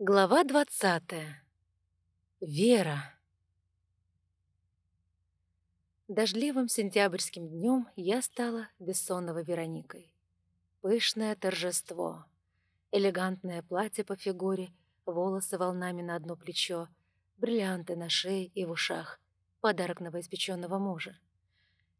Глава двадцатая. Вера. Дождливым сентябрьским днем я стала бессонного Вероникой. Пышное торжество. Элегантное платье по фигуре, волосы волнами на одно плечо, бриллианты на шее и в ушах. Подарок новоиспеченного мужа.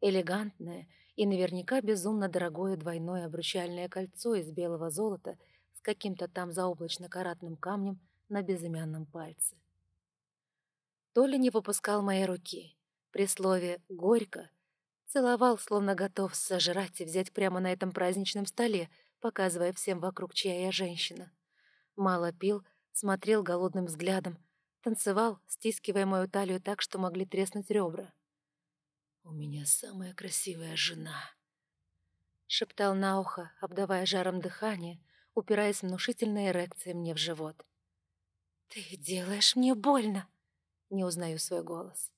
Элегантное и наверняка безумно дорогое двойное обручальное кольцо из белого золота — каким-то там заоблачно-каратным камнем на безымянном пальце. Толя не выпускал моей руки. При слове «горько» целовал, словно готов сожрать и взять прямо на этом праздничном столе, показывая всем вокруг, чья я женщина. Мало пил, смотрел голодным взглядом, танцевал, стискивая мою талию так, что могли треснуть ребра. «У меня самая красивая жена», — шептал на ухо, обдавая жаром дыхание, упираясь внушительной эрекцией мне в живот. «Ты делаешь мне больно!» Не узнаю свой голос.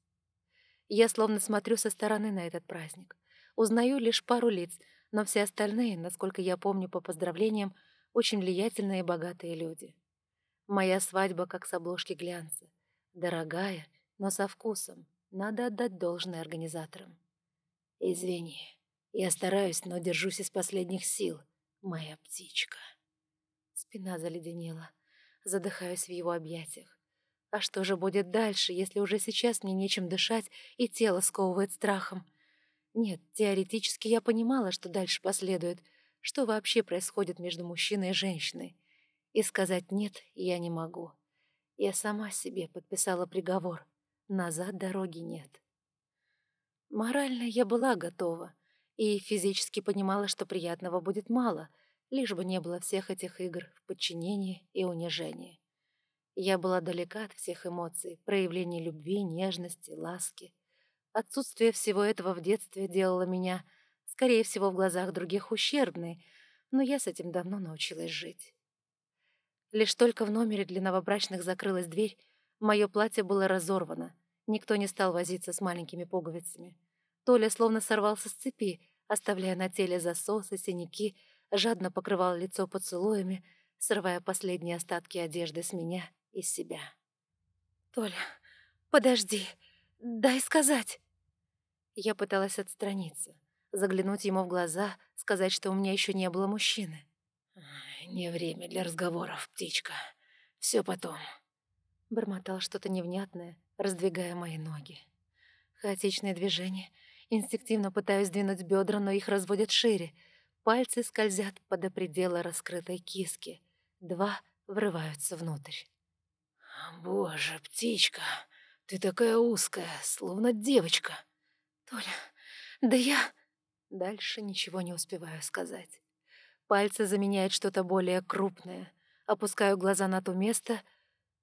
Я словно смотрю со стороны на этот праздник. Узнаю лишь пару лиц, но все остальные, насколько я помню по поздравлениям, очень влиятельные и богатые люди. Моя свадьба как с обложки глянца. Дорогая, но со вкусом. Надо отдать должное организаторам. Извини, я стараюсь, но держусь из последних сил, моя птичка. Спина заледенела. Задыхаюсь в его объятиях. А что же будет дальше, если уже сейчас мне нечем дышать и тело сковывает страхом? Нет, теоретически я понимала, что дальше последует, что вообще происходит между мужчиной и женщиной. И сказать «нет» я не могу. Я сама себе подписала приговор. Назад дороги нет. Морально я была готова и физически понимала, что приятного будет мало — лишь бы не было всех этих игр в подчинении и унижении. Я была далека от всех эмоций, проявлений любви, нежности, ласки. Отсутствие всего этого в детстве делало меня, скорее всего, в глазах других ущербной, но я с этим давно научилась жить. Лишь только в номере для новобрачных закрылась дверь, мое платье было разорвано, никто не стал возиться с маленькими пуговицами. Толя словно сорвался с цепи, оставляя на теле засосы, синяки, жадно покрывал лицо поцелуями, срывая последние остатки одежды с меня и себя. «Толя, подожди, дай сказать!» Я пыталась отстраниться, заглянуть ему в глаза, сказать, что у меня еще не было мужчины. «Не время для разговоров, птичка. Все потом». Бормотал что-то невнятное, раздвигая мои ноги. Хаотичные движения. Инстинктивно пытаюсь двинуть бедра, но их разводят шире — Пальцы скользят по до предела раскрытой киски. Два врываются внутрь. «Боже, птичка, ты такая узкая, словно девочка!» «Толя, да я...» Дальше ничего не успеваю сказать. Пальцы заменяют что-то более крупное. Опускаю глаза на то место.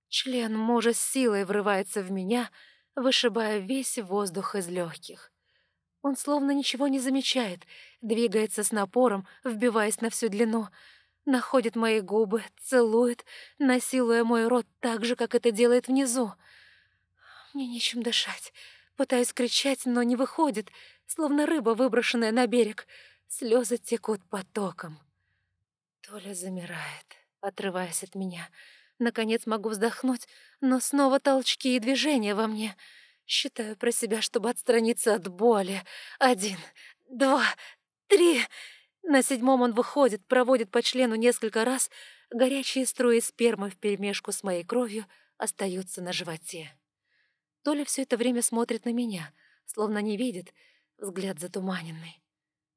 Член мужа с силой врывается в меня, вышибая весь воздух из легких. Он словно ничего не замечает, двигается с напором, вбиваясь на всю длину, находит мои губы, целует, насилуя мой рот так же, как это делает внизу. Мне нечем дышать. Пытаюсь кричать, но не выходит, словно рыба, выброшенная на берег. Слезы текут потоком. Толя замирает, отрываясь от меня. Наконец могу вздохнуть, но снова толчки и движения во мне — Считаю про себя, чтобы отстраниться от боли. Один, два, три. На седьмом он выходит, проводит по члену несколько раз. Горячие струи спермы вперемешку с моей кровью остаются на животе. Толя все это время смотрит на меня, словно не видит, взгляд затуманенный.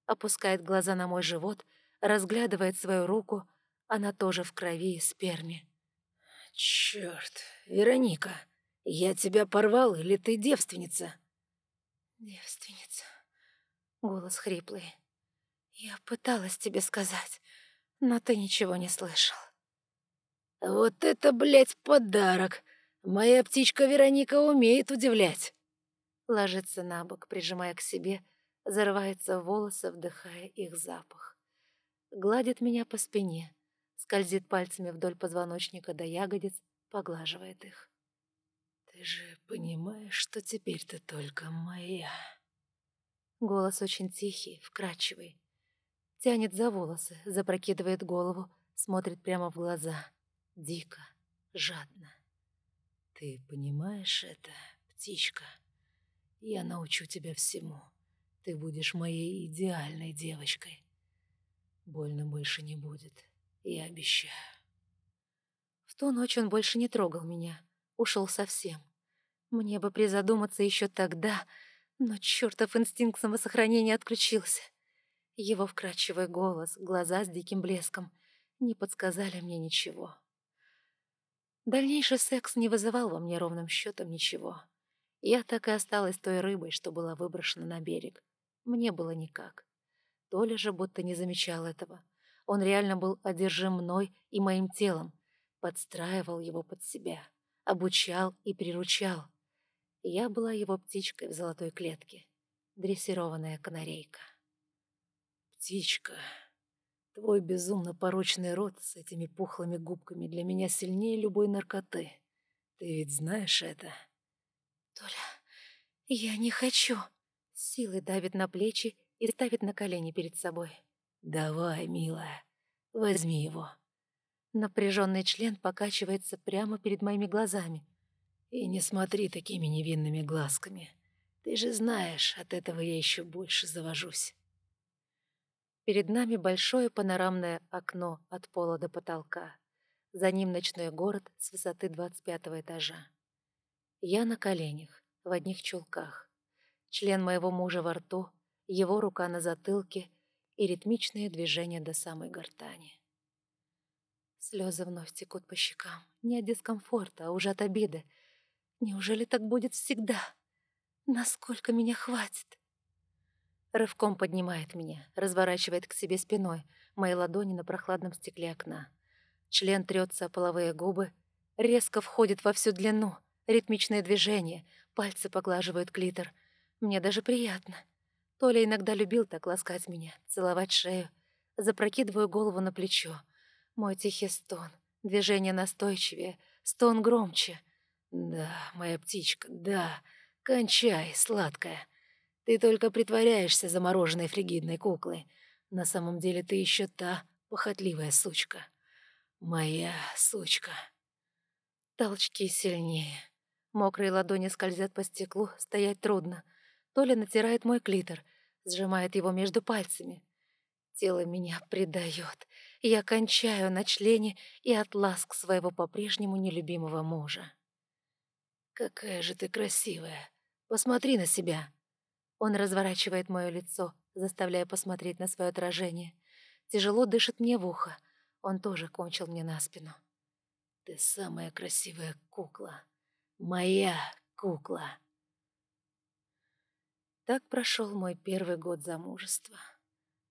Опускает глаза на мой живот, разглядывает свою руку, она тоже в крови и сперме. «Чёрт, Вероника!» «Я тебя порвал, или ты девственница?» «Девственница», — голос хриплый. «Я пыталась тебе сказать, но ты ничего не слышал». «Вот это, блядь, подарок! Моя птичка Вероника умеет удивлять!» Ложится на бок, прижимая к себе, зарывается в волосы, вдыхая их запах. Гладит меня по спине, скользит пальцами вдоль позвоночника до ягодиц, поглаживает их. «Ты же понимаешь, что теперь ты только моя?» Голос очень тихий, вкрадчивый. Тянет за волосы, запрокидывает голову, смотрит прямо в глаза. Дико, жадно. «Ты понимаешь это, птичка? Я научу тебя всему. Ты будешь моей идеальной девочкой. Больно больше не будет, я обещаю». В ту ночь он больше не трогал меня, ушел совсем. Мне бы призадуматься еще тогда, но чертов инстинкт самосохранения отключился. Его вкрадчивый голос, глаза с диким блеском не подсказали мне ничего. Дальнейший секс не вызывал во мне ровным счетом ничего. Я так и осталась той рыбой, что была выброшена на берег. Мне было никак. Толя же будто не замечал этого. Он реально был одержим мной и моим телом, подстраивал его под себя, обучал и приручал. Я была его птичкой в золотой клетке, дрессированная канарейка. «Птичка, твой безумно порочный рот с этими пухлыми губками для меня сильнее любой наркоты. Ты ведь знаешь это?» «Толя, я не хочу!» Силой давит на плечи и ставит на колени перед собой. «Давай, милая, возьми его». Напряженный член покачивается прямо перед моими глазами. «И не смотри такими невинными глазками. Ты же знаешь, от этого я еще больше завожусь». Перед нами большое панорамное окно от пола до потолка. За ним ночной город с высоты 25 этажа. Я на коленях, в одних чулках. Член моего мужа во рту, его рука на затылке и ритмичные движения до самой гортани. Слезы вновь текут по щекам. Не от дискомфорта, а уже от обиды. Неужели так будет всегда? Насколько меня хватит? Рывком поднимает меня, разворачивает к себе спиной, мои ладони на прохладном стекле окна. Член трется о половые губы, резко входит во всю длину, ритмичные движения, пальцы поглаживают клитор. Мне даже приятно. Толя иногда любил так ласкать меня, целовать шею. Запрокидываю голову на плечо. Мой тихий стон, движение настойчивее, стон громче. «Да, моя птичка, да, кончай, сладкая». Ты только притворяешься замороженной фригидной куклой. На самом деле ты еще та похотливая сучка. Моя сучка. Толчки сильнее. Мокрые ладони скользят по стеклу, стоять трудно. Толя натирает мой клитор, сжимает его между пальцами. Тело меня предает. Я кончаю на члене и от ласк своего по-прежнему нелюбимого мужа. «Какая же ты красивая! Посмотри на себя!» Он разворачивает мое лицо, заставляя посмотреть на свое отражение. Тяжело дышит мне в ухо. Он тоже кончил мне на спину. «Ты самая красивая кукла. Моя кукла!» Так прошел мой первый год замужества.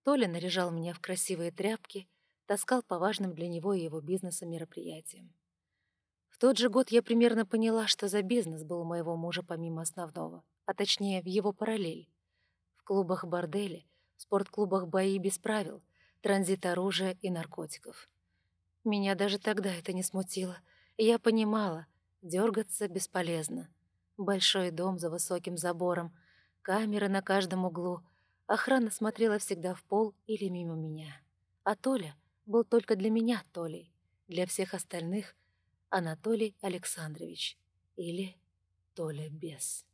Толя наряжал меня в красивые тряпки, таскал по важным для него и его бизнеса мероприятиям. В тот же год я примерно поняла, что за бизнес был у моего мужа помимо основного — а точнее в его параллель. В клубах бордели, в спортклубах бои без правил, транзит оружия и наркотиков. Меня даже тогда это не смутило. Я понимала, дергаться бесполезно. Большой дом за высоким забором, камеры на каждом углу. Охрана смотрела всегда в пол или мимо меня. А Толя был только для меня Толей. Для всех остальных — Анатолий Александрович или Толя Бес.